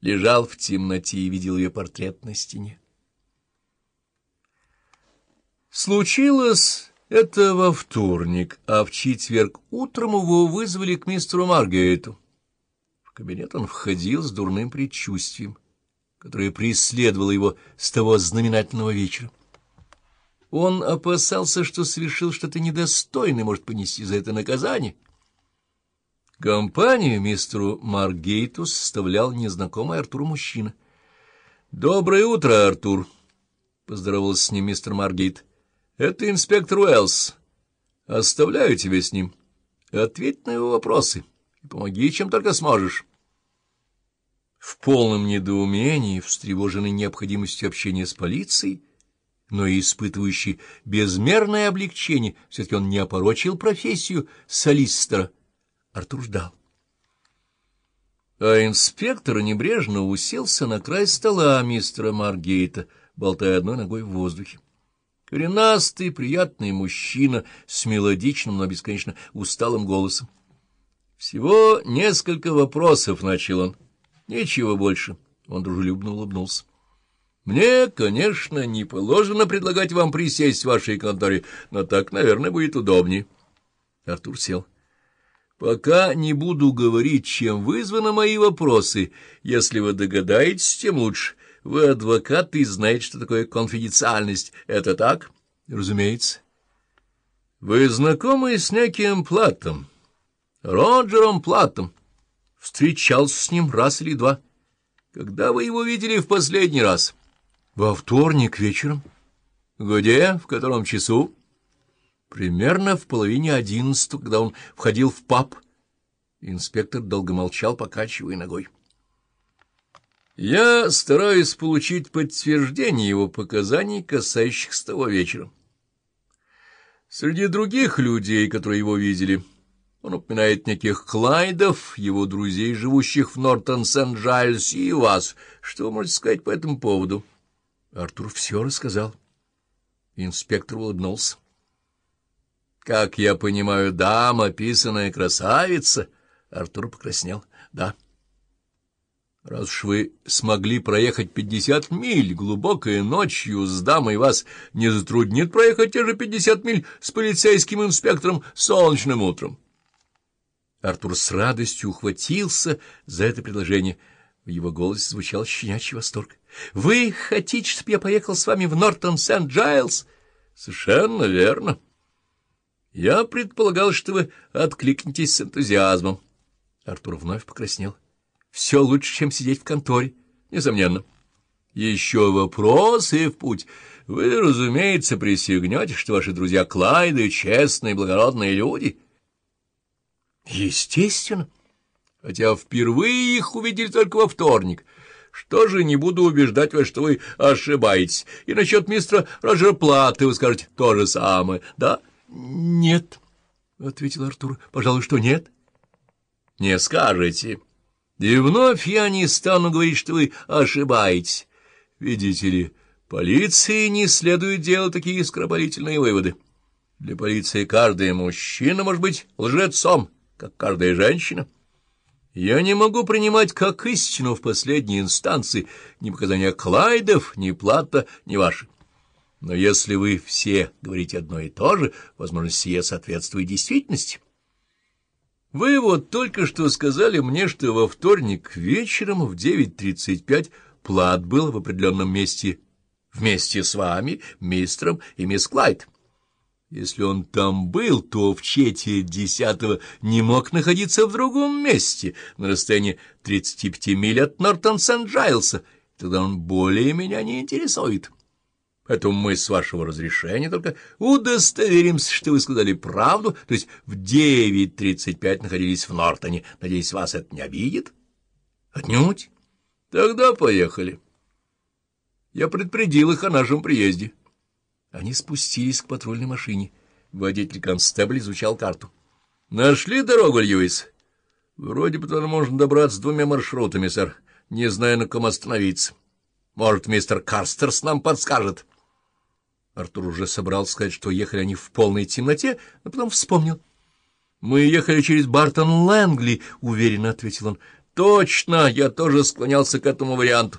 лежал в темноте и видел ее портрет на стене. Случилось это во вторник, а в четверг утром его вызвали к мистеру Маргейту. В кабинет он входил с дурным предчувствием, которое преследовало его с того знаменательного вечера. Он опасался, что совершил что-то недостойное, может понести за это наказание. Компанию мистеру Маргейту составлял незнакомый Артуру мужчина. — Доброе утро, Артур! — поздоровался с ним мистер Маргейт. — Это инспектор Уэллс. Оставляю тебя с ним. Ответь на его вопросы и помоги, чем только сможешь. В полном недоумении, встревоженный необходимостью общения с полицией, но и испытывающий безмерное облегчение, все-таки он не опорочил профессию солистера. Артур ждал. А инспектор небрежно уселся на край стола мистера Маргейта, болтая одной ногой в воздухе. Коренастый, приятный мужчина с мелодичным, но бесконечно усталым голосом. «Всего несколько вопросов», — начал он. «Ничего больше». Он дружелюбно улыбнулся. Мне, конечно, не положено предлагать вам присесть в вашей конторе, но так, наверное, будет удобнее. Артур сел. Пока не буду говорить, чем вызваны мои вопросы. Если вы догадаетесь, тем лучше. Вы адвокат и знаете, что такое конфиденциальность. Это так? Разумеется. Вы знакомы с неким Платтом? Роджером Платтом. Встречался с ним раз или два. Когда вы его видели в последний раз? — во вторник вечером. Где? В котором часу? Примерно в половине одиннадцатого, когда он входил в паб. Инспектор долго молчал, покачивая ногой. Я стараюсь получить подтверждение его показаний, касающихся того вечера. Среди других людей, которые его видели, он упоминает неких Клайдов, его друзей, живущих в Нортон-Сент-Джайльс, и вас. Что вы можете сказать по этому поводу? — Артур все рассказал. Инспектор улыбнулся. — Как я понимаю, дама, писаная красавица. Артур покраснел. — Да. — Раз уж вы смогли проехать пятьдесят миль глубокой ночью с дамой, вас не затруднит проехать те же пятьдесят миль с полицейским инспектором солнечным утром. Артур с радостью ухватился за это предложение — в его голосе звучал щенячий восторг. — Вы хотите, чтобы я поехал с вами в Нортон-Сент-Джайлз? — Совершенно верно. Я предполагал, что вы откликнетесь с энтузиазмом. Артур вновь покраснел. — Все лучше, чем сидеть в конторе, несомненно. — Еще вопросы в путь. Вы, разумеется, присягнете, что ваши друзья Клайды — честные, благородные люди. — Естественно. — хотя впервые их увидели только во вторник. Что же, не буду убеждать вас, что вы ошибаетесь. И насчет мистера Роджера вы скажете то же самое, да? — Нет, — ответил Артур. — Пожалуй, что нет. — Не скажете. И вновь я не стану говорить, что вы ошибаетесь. Видите ли, полиции не следует делать такие скоропалительные выводы. Для полиции каждый мужчина может быть лжецом, как каждая женщина. — я не могу принимать как истину в последней инстанции ни показания Клайдов, ни Плата, ни ваши. Но если вы все говорите одно и то же, возможно, сие соответствует действительности. Вы вот только что сказали мне, что во вторник вечером в 9.35 Плат был в определенном месте вместе с вами, мистером и мисс Клайд. Если он там был, то в четверть десятого не мог находиться в другом месте, на расстоянии 35 миль от Нортон-Сент-Джайлса. Тогда он более меня не интересует. Поэтому мы, с вашего разрешения, только удостоверимся, что вы сказали правду, то есть в 9.35 находились в Нортоне. Надеюсь, вас это не обидит? Отнюдь. Тогда поехали. Я предупредил их о нашем приезде. Они спустились к патрульной машине. Водитель-констебль изучал карту. — Нашли дорогу, Льюис? — Вроде бы туда можно добраться двумя маршрутами, сэр. Не знаю, на ком остановиться. Может, мистер Карстерс нам подскажет. Артур уже собрался сказать, что ехали они в полной темноте, но потом вспомнил. — Мы ехали через Бартон-Лэнгли, — уверенно ответил он. — точно, я тоже склонялся к этому варианту.